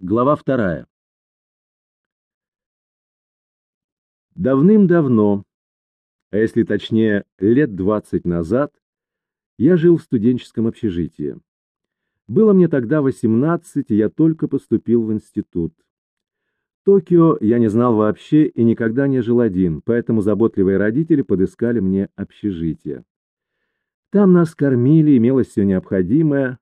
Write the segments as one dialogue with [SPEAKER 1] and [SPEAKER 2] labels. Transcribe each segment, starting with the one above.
[SPEAKER 1] Глава вторая. Давным-давно, а если точнее лет двадцать назад, я жил в студенческом общежитии. Было мне тогда восемнадцать, и я только поступил в институт. Токио я не знал вообще и никогда не жил один, поэтому заботливые родители подыскали мне общежитие. Там нас кормили, имелось все необходимое,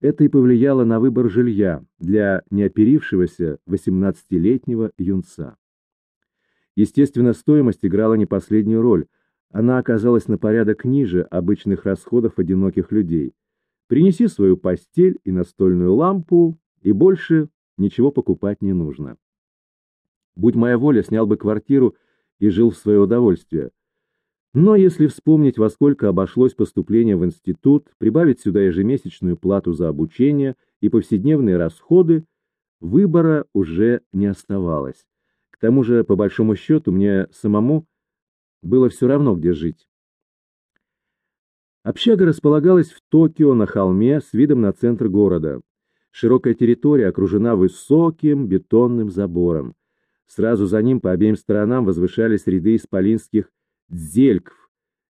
[SPEAKER 1] это и повлияло на выбор жилья для неоперившегося 18-летнего юнца. Естественно, стоимость играла не последнюю роль. Она оказалась на порядок ниже обычных расходов одиноких людей. Принеси свою постель и настольную лампу, и больше ничего покупать не нужно. Будь моя воля, снял бы квартиру и жил в свое удовольствие – но если вспомнить, во сколько обошлось поступление в институт, прибавить сюда ежемесячную плату за обучение и повседневные расходы, выбора уже не оставалось. К тому же, по большому счету, мне самому было все равно, где жить. Общага располагалась в Токио на холме с видом на центр города. Широкая территория окружена высоким бетонным забором. Сразу за ним по обеим сторонам возвышались ряды исполинских дзельков.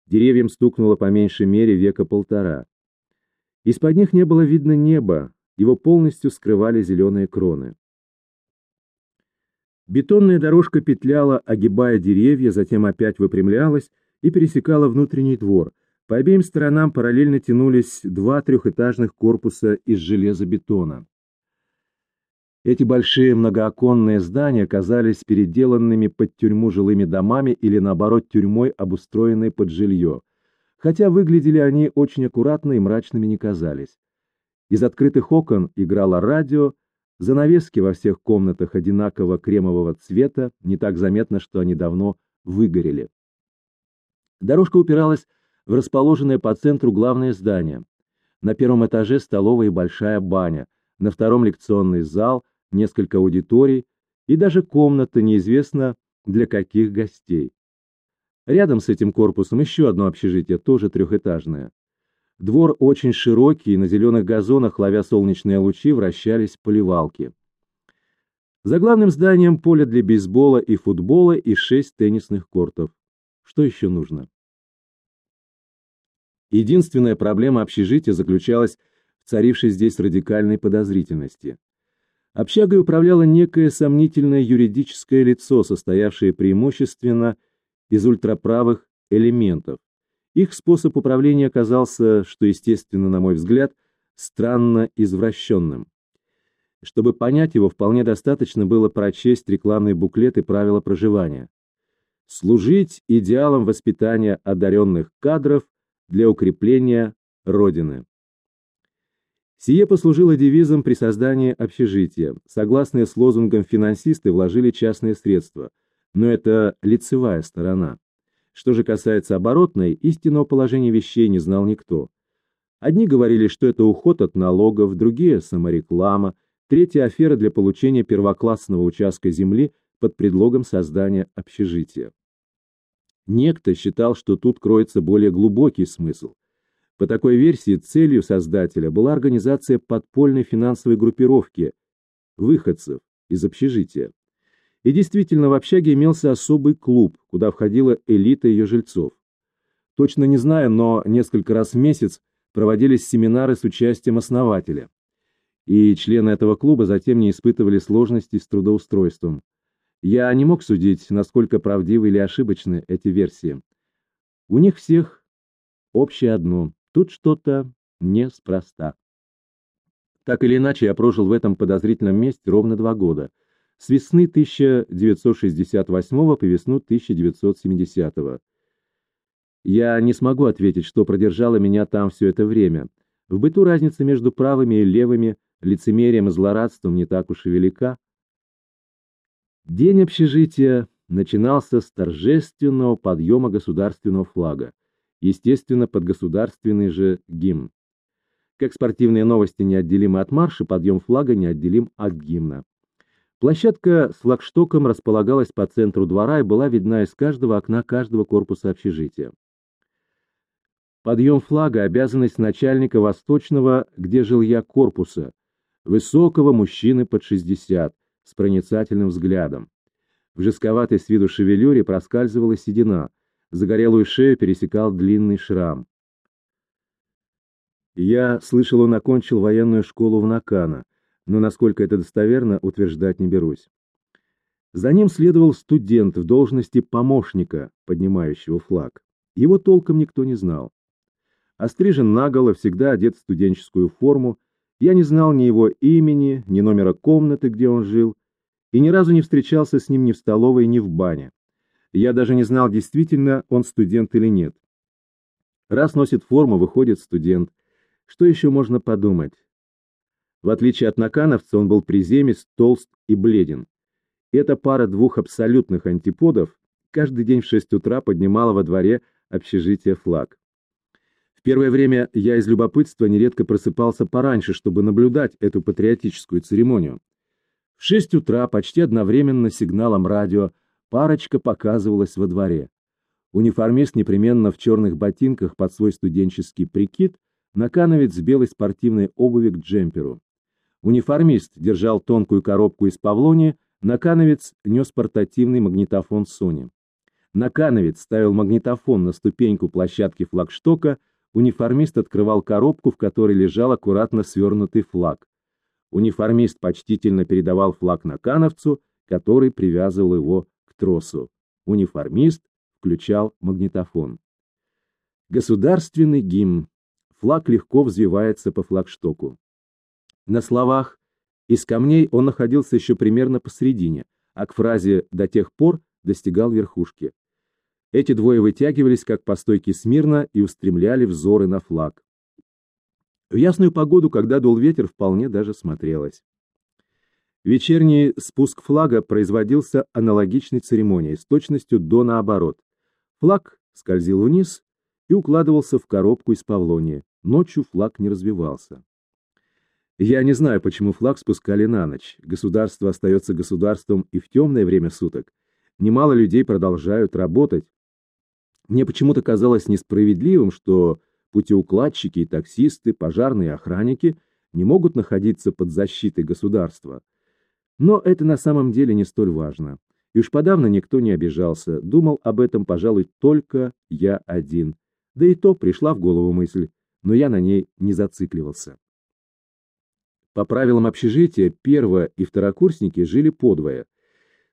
[SPEAKER 1] Деревьям стукнуло по меньшей мере века полтора. Из-под них не было видно неба, его полностью скрывали зеленые кроны. Бетонная дорожка петляла, огибая деревья, затем опять выпрямлялась и пересекала внутренний двор. По обеим сторонам параллельно тянулись два трехэтажных корпуса из железобетона. Эти большие многооконные здания казались переделанными под тюрьму жилыми домами или, наоборот, тюрьмой, обустроенной под жилье. Хотя выглядели они очень аккуратно и мрачными не казались. Из открытых окон играло радио, занавески во всех комнатах одинакового кремового цвета, не так заметно, что они давно выгорели. Дорожка упиралась в расположенное по центру главное здание. На первом этаже столовая и большая баня, на втором лекционный зал, несколько аудиторий и даже комната неизвестно для каких гостей. Рядом с этим корпусом еще одно общежитие, тоже трехэтажное. Двор очень широкий, и на зеленых газонах, ловя солнечные лучи, вращались поливалки. За главным зданием поле для бейсбола и футбола и шесть теннисных кортов. Что еще нужно? Единственная проблема общежития заключалась в царившей здесь радикальной подозрительности. Общагой управляло некое сомнительное юридическое лицо, состоявшее преимущественно из ультраправых элементов. Их способ управления оказался, что естественно, на мой взгляд, странно извращенным. Чтобы понять его, вполне достаточно было прочесть рекламный буклет и правила проживания. Служить идеалом воспитания одаренных кадров для укрепления Родины. Сие послужило девизом при создании общежития. Согласные с лозунгом финансисты вложили частные средства, но это лицевая сторона. Что же касается оборотной, истинного положения вещей не знал никто. Одни говорили, что это уход от налогов, другие – самореклама, третья – афера для получения первоклассного участка земли под предлогом создания общежития. Некто считал, что тут кроется более глубокий смысл. По такой версии, целью создателя была организация подпольной финансовой группировки выходцев из общежития. И действительно, в общаге имелся особый клуб, куда входила элита ее жильцов. Точно не знаю, но несколько раз в месяц проводились семинары с участием основателя. И члены этого клуба затем не испытывали сложностей с трудоустройством. Я не мог судить, насколько правдивы или ошибочны эти версии. У них всех общее одно Тут что-то неспроста. Так или иначе, я прожил в этом подозрительном месте ровно два года. С весны 1968 по весну 1970. Я не смогу ответить, что продержало меня там все это время. В быту разница между правыми и левыми, лицемерием и злорадством не так уж и велика. День общежития начинался с торжественного подъема государственного флага естественно, под государственный же гимн. Как спортивные новости неотделимы от марша, подъем флага неотделим от гимна. Площадка с флагштоком располагалась по центру двора и была видна из каждого окна каждого корпуса общежития. Подъем флага – обязанность начальника восточного, где жил я, корпуса. Высокого мужчины под 60, с проницательным взглядом. В жестковатой с виду шевелюре проскальзывала седина, загорелую шею пересекал длинный шрам. Я слышал, он окончил военную школу в Накана, но насколько это достоверно, утверждать не берусь. За ним следовал студент в должности помощника, поднимающего флаг. Его толком никто не знал. Острижен наголо, всегда одет в студенческую форму, я не знал ни его имени, ни номера комнаты, где он жил, и ни разу не встречался с ним ни в столовой, ни в бане. Я даже не знал, действительно он студент или нет. Раз носит форму, выходит студент. Что еще можно подумать? В отличие от накановца, он был приземист, толст и бледен. Эта пара двух абсолютных антиподов каждый день в шесть утра поднимала во дворе общежития флаг. В первое время я из любопытства нередко просыпался пораньше, чтобы наблюдать эту патриотическую церемонию. В шесть утра почти одновременно сигналом радио парочка показывалась во дворе. Униформист непременно в черных ботинках под свой студенческий прикид, накановец с белой спортивной обуви к джемперу. Униформист держал тонкую коробку из павлони, накановец нес портативный магнитофон Sony. Накановец ставил магнитофон на ступеньку площадки флагштока, униформист открывал коробку, в которой лежал аккуратно свернутый флаг. Униформист почтительно передавал флаг накановцу, который привязывал его тросу. Униформист включал магнитофон. Государственный гимн. Флаг легко взвивается по флагштоку. На словах из камней он находился еще примерно посередине, а к фразе «до тех пор» достигал верхушки. Эти двое вытягивались, как по стойке смирно, и устремляли взоры на флаг. В ясную погоду, когда дул ветер, вполне даже смотрелось. Вечерний спуск флага производился аналогичной церемонией, с точностью до наоборот. Флаг скользил вниз и укладывался в коробку из павлонии. Ночью флаг не развивался. Я не знаю, почему флаг спускали на ночь. Государство остается государством и в темное время суток. Немало людей продолжают работать. Мне почему-то казалось несправедливым, что путеукладчики и таксисты, пожарные охранники не могут находиться под защитой государства. Но это на самом деле не столь важно. И уж подавно никто не обижался. Думал об этом, пожалуй, только я один. Да и то пришла в голову мысль, но я на ней не зацикливался. По правилам общежития, перво- и второкурсники жили подвое.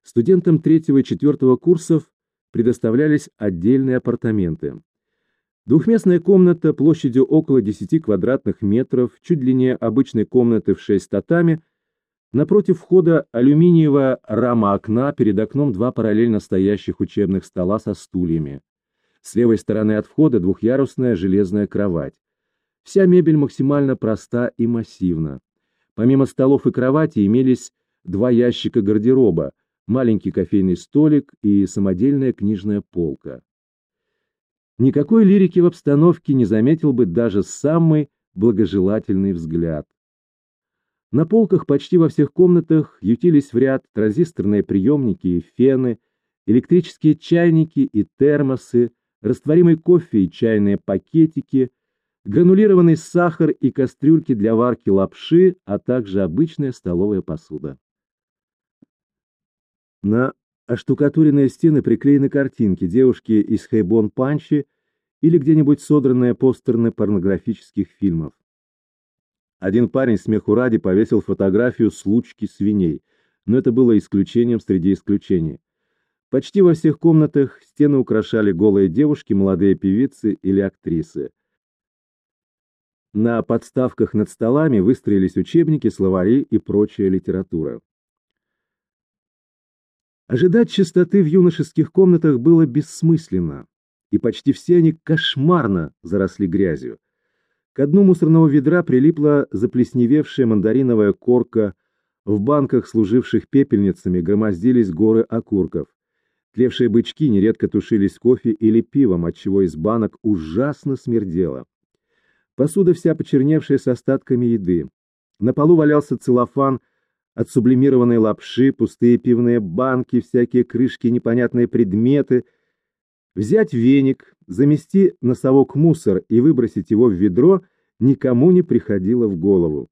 [SPEAKER 1] Студентам третьего и четвертого курсов предоставлялись отдельные апартаменты. Двухместная комната площадью около 10 квадратных метров, чуть длиннее обычной комнаты в 6 татами, напротив входа алюминиевая рама окна, перед окном два параллельно стоящих учебных стола со стульями. С левой стороны от входа двухъярусная железная кровать. Вся мебель максимально проста и массивна. Помимо столов и кровати имелись два ящика гардероба, маленький кофейный столик и самодельная книжная полка. Никакой лирики в обстановке не заметил бы даже самый благожелательный взгляд. На полках почти во всех комнатах ютились в ряд транзисторные приемники и фены, электрические чайники и термосы, растворимый кофе и чайные пакетики, гранулированный сахар и кастрюльки для варки лапши, а также обычная столовая посуда. На оштукатуренные стены приклеены картинки девушки из Хейбон Панчи или где-нибудь содранные постерны порнографических фильмов. Один парень смеху ради повесил фотографию случки свиней, но это было исключением среди исключений. Почти во всех комнатах стены украшали голые девушки, молодые певицы или актрисы. На подставках над столами выстроились учебники, словари и прочая литература. Ожидать чистоты в юношеских комнатах было бессмысленно, и почти все они кошмарно заросли грязью. К дну мусорного ведра прилипла заплесневевшая мандариновая корка, в банках, служивших пепельницами, громоздились горы окурков. Тлевшие бычки нередко тушились кофе или пивом, отчего из банок ужасно смердело. Посуда вся почерневшая с остатками еды. На полу валялся целлофан от сублимированной лапши, пустые пивные банки, всякие крышки, непонятные предметы. Взять веник, замести носовок мусор и выбросить его в ведро никому не приходило в голову.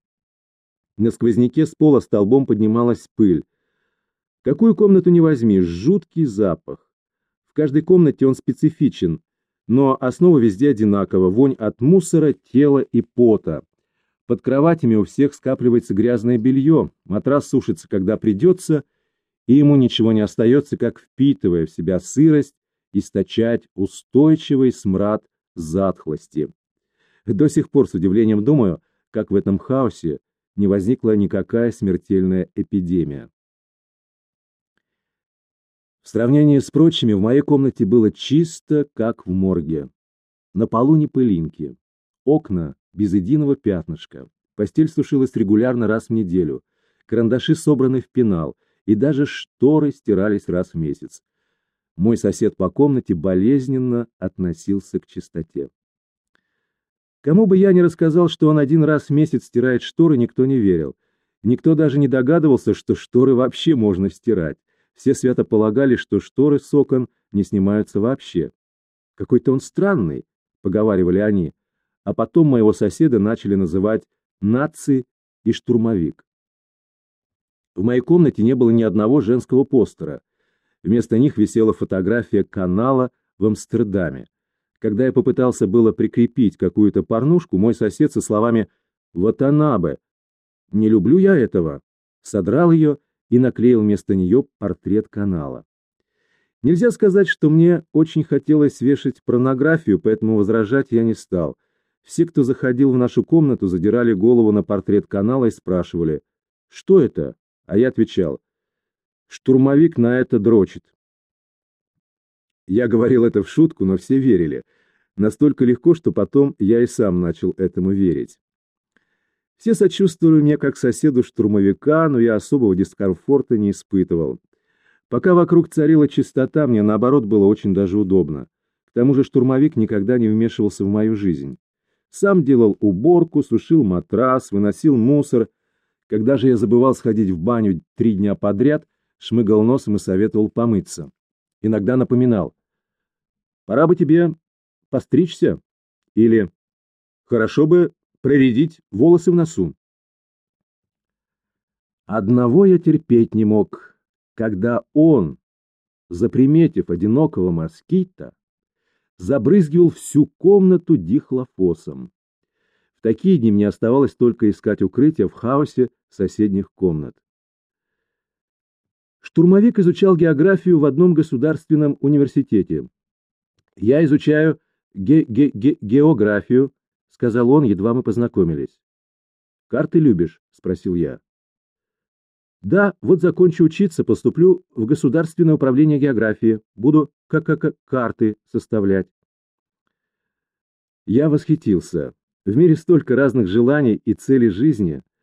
[SPEAKER 1] На сквозняке с пола столбом поднималась пыль. Какую комнату не возьми, жуткий запах. В каждой комнате он специфичен, но основа везде одинакова, вонь от мусора, тела и пота. Под кроватями у всех скапливается грязное белье, матрас сушится, когда придется, и ему ничего не остается, как, впитывая в себя сырость, источать устойчивый смрад затхлости. До сих пор с удивлением думаю, как в этом хаосе не возникла никакая смертельная эпидемия. В сравнении с прочими в моей комнате было чисто, как в морге. На полу не пылинки, окна без единого пятнышка, постель сушилась регулярно раз в неделю, карандаши собраны в пенал, и даже шторы стирались раз в месяц. Мой сосед по комнате болезненно относился к чистоте. Кому бы я ни рассказал, что он один раз в месяц стирает шторы, никто не верил. Никто даже не догадывался, что шторы вообще можно стирать. Все свято полагали, что шторы с окон не снимаются вообще. Какой-то он странный, поговаривали они. А потом моего соседа начали называть наци и штурмовик. В моей комнате не было ни одного женского постера. Вместо них висела фотография канала в Амстердаме. Когда я попытался было прикрепить какую-то порнушку, мой сосед со словами «Вот она бы! Не люблю я этого!» содрал ее и наклеил вместо нее портрет канала. Нельзя сказать, что мне очень хотелось вешать порнографию, поэтому возражать я не стал. Все, кто заходил в нашу комнату, задирали голову на портрет канала и спрашивали «Что это?» А я отвечал Штурмовик на это дрочит. Я говорил это в шутку, но все верили. Настолько легко, что потом я и сам начал этому верить. Все сочувствовали мне как соседу штурмовика, но я особого дискомфорта не испытывал. Пока вокруг царила чистота, мне наоборот было очень даже удобно. К тому же штурмовик никогда не вмешивался в мою жизнь. Сам делал уборку, сушил матрас, выносил мусор. Когда же я забывал сходить в баню три дня подряд, шмыгал носом и советовал помыться. Иногда напоминал. «Пора бы тебе постричься» или «Хорошо бы проредить волосы в носу». Одного я терпеть не мог, когда он, заприметив одинокого москита, забрызгивал всю комнату дихлофосом. В такие дни мне оставалось только искать укрытие в хаосе соседних комнат. Штурмовик изучал географию в одном государственном университете. «Я изучаю ге ге ге географию», — сказал он, едва мы познакомились. «Карты любишь?» — спросил я. «Да, вот закончу учиться, поступлю в Государственное управление географии. Буду как-как карты составлять». Я восхитился. В мире столько разных желаний и целей жизни —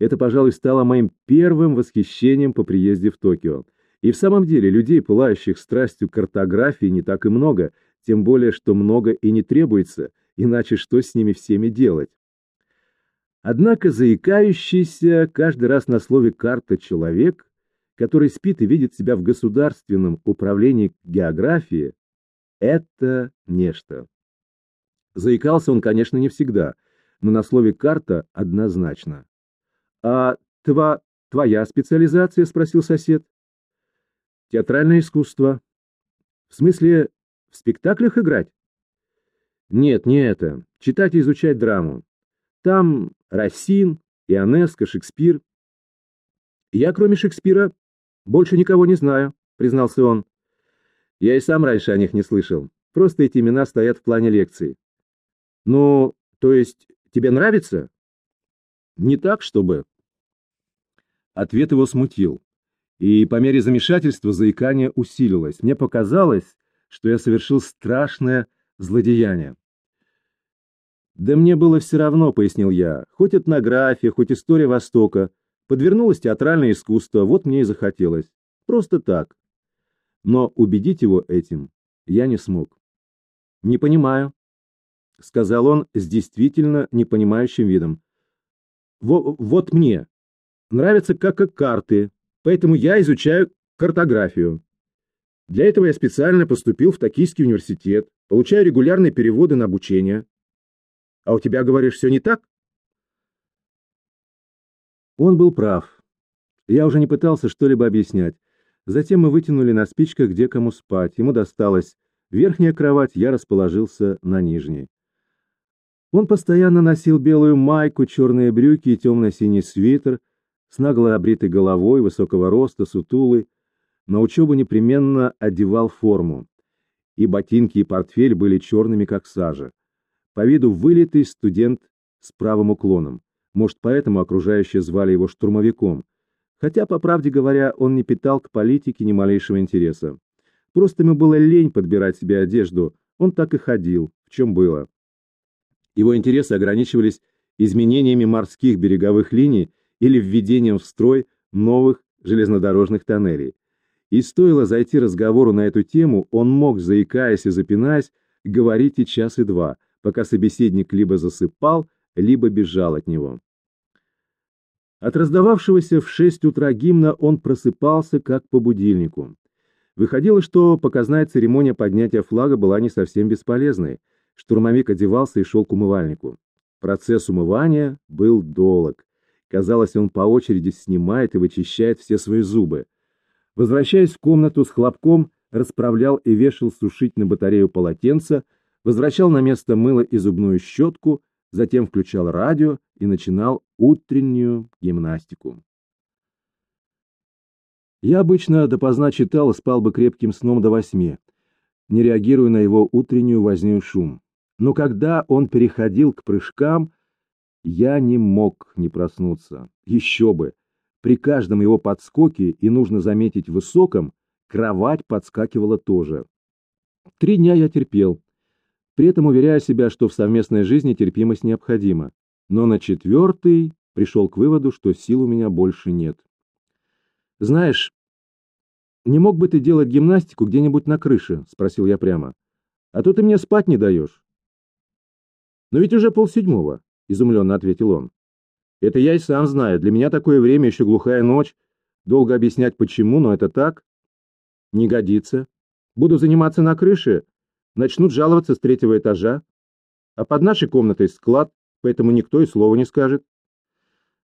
[SPEAKER 1] это, пожалуй, стало моим первым восхищением по приезде в Токио. И в самом деле людей, пылающих страстью картографии, не так и много, тем более, что много и не требуется, иначе что с ними всеми делать? Однако заикающийся каждый раз на слове «карта» человек, который спит и видит себя в государственном управлении географии, это нечто. Заикался он, конечно, не всегда, но на слове «карта» однозначно. «А тва... твоя специализация?» — спросил сосед. «Театральное искусство». «В смысле, в спектаклях играть?» «Нет, не это. Читать и изучать драму. Там Рассин, Ионеско, Шекспир». «Я, кроме Шекспира, больше никого не знаю», — признался он. «Я и сам раньше о них не слышал. Просто эти имена стоят в плане лекции». «Ну, то есть тебе нравится?» «Не так, чтобы...» Ответ его смутил. И по мере замешательства заикание усилилось. Мне показалось, что я совершил страшное злодеяние. «Да мне было все равно», — пояснил я. «Хоть этнография, хоть история Востока. Подвернулось театральное искусство, вот мне и захотелось. Просто так». Но убедить его этим я не смог. «Не понимаю», — сказал он с действительно непонимающим видом. «Вот мне, нравятся как карты, поэтому я изучаю картографию. Для этого я специально поступил в Токийский университет, получаю регулярные переводы на обучение. А у тебя, говоришь, все не так? Он был прав. Я уже не пытался что-либо объяснять. Затем мы вытянули на спичках, где кому спать. Ему досталась верхняя кровать, я расположился на нижней. Он постоянно носил белую майку, черные брюки и темно-синий свитер, с нагло обритой головой, высокого роста, сутулый. На учебу непременно одевал форму. И ботинки, и портфель были черными, как сажа. По виду вылитый студент с правым уклоном. Может, поэтому окружающие звали его штурмовиком. Хотя, по правде говоря, он не питал к политике ни малейшего интереса. Просто ему было лень подбирать себе одежду, он так и ходил, в чем было. Его интересы ограничивались изменениями морских береговых линий или введением в строй новых железнодорожных тоннелей. И стоило зайти разговору на эту тему, он мог, заикаясь и запинаясь, говорить и час и два, пока собеседник либо засыпал, либо бежал от него. От раздававшегося в шесть утра гимна он просыпался как по будильнику. Выходило, что показная церемония поднятия флага была не совсем бесполезной. Штурмовик одевался и шел к умывальнику. Процесс умывания был долг. Казалось, он по очереди снимает и вычищает все свои зубы. Возвращаясь в комнату с хлопком, расправлял и вешал сушить на батарею полотенца, возвращал на место мыло и зубную щетку, затем включал радио и начинал утреннюю гимнастику. Я обычно допоздна читал и спал бы крепким сном до восьми, не реагируя на его утреннюю возню шум. Но когда он переходил к прыжкам, я не мог не проснуться. Еще бы! При каждом его подскоке, и нужно заметить высоком, кровать подскакивала тоже. Три дня я терпел, при этом уверяя себя, что в совместной жизни терпимость необходима. Но на четвертый пришел к выводу, что сил у меня больше нет. «Знаешь, не мог бы ты делать гимнастику где-нибудь на крыше?» — спросил я прямо. «А то ты мне спать не даешь». «Но ведь уже полседьмого», — изумленно ответил он. «Это я и сам знаю. Для меня такое время еще глухая ночь. Долго объяснять почему, но это так. Не годится. Буду заниматься на крыше. Начнут жаловаться с третьего этажа. А под нашей комнатой склад, поэтому никто и слова не скажет.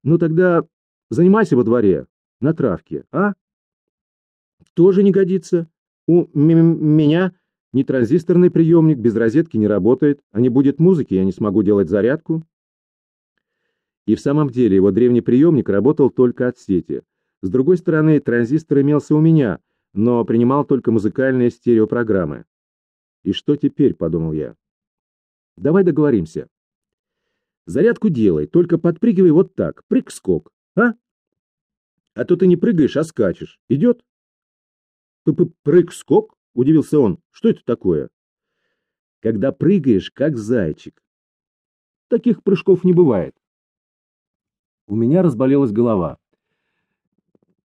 [SPEAKER 1] Ну тогда занимайся во дворе, на травке, а? Тоже не годится. У меня ни транзисторный приемник без розетки не работает, а не будет музыки, я не смогу делать зарядку. И в самом деле его древний приемник работал только от сети. С другой стороны, транзистор имелся у меня, но принимал только музыкальные стереопрограммы. «И что теперь?» — подумал я. «Давай договоримся. Зарядку делай, только подпрыгивай вот так, прыг-скок, а? А то ты не прыгаешь, а скачешь. Идет? Прыг-скок? Удивился он. Что это такое? Когда прыгаешь, как зайчик. Таких прыжков не бывает. У меня разболелась голова.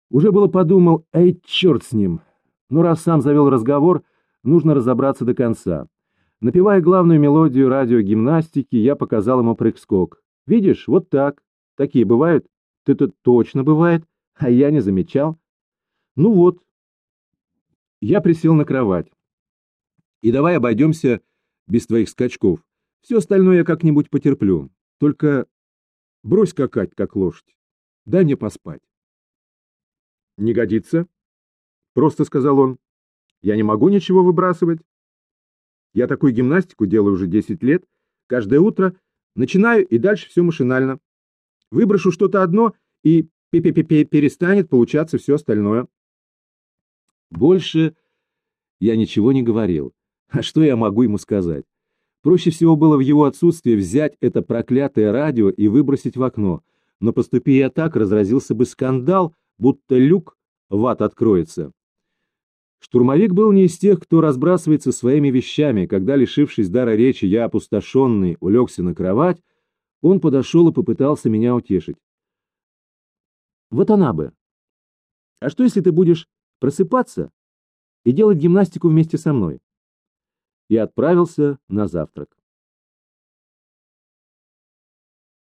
[SPEAKER 1] Уже было подумал, эй, черт с ним. Но раз сам завел разговор, нужно разобраться до конца. Напевая главную мелодию радиогимнастики, я показал ему прыг-скок. Видишь, вот так. Такие бывают? Ты-то точно бывает, а я не замечал. Ну вот. Я присел на кровать. И давай обойдемся без твоих скачков. Все остальное я как-нибудь потерплю. Только брось скакать, как лошадь. Дай мне поспать. Не годится, просто сказал он. Я не могу ничего выбрасывать. Я такую гимнастику делаю уже 10 лет. Каждое утро начинаю и дальше все машинально. Выброшу что-то одно, и перестанет получаться все остальное. Больше я ничего не говорил. А что я могу ему сказать? Проще всего было в его отсутствие взять это проклятое радио и выбросить в окно. Но поступи я так, разразился бы скандал, будто люк в ад откроется. Штурмовик был не из тех, кто разбрасывается своими вещами. Когда, лишившись дара речи, я, опустошенный, улегся на кровать, он подошел и попытался меня утешить. Вот она бы. А что, если ты будешь просыпаться и делать гимнастику вместе со мной? И отправился на завтрак.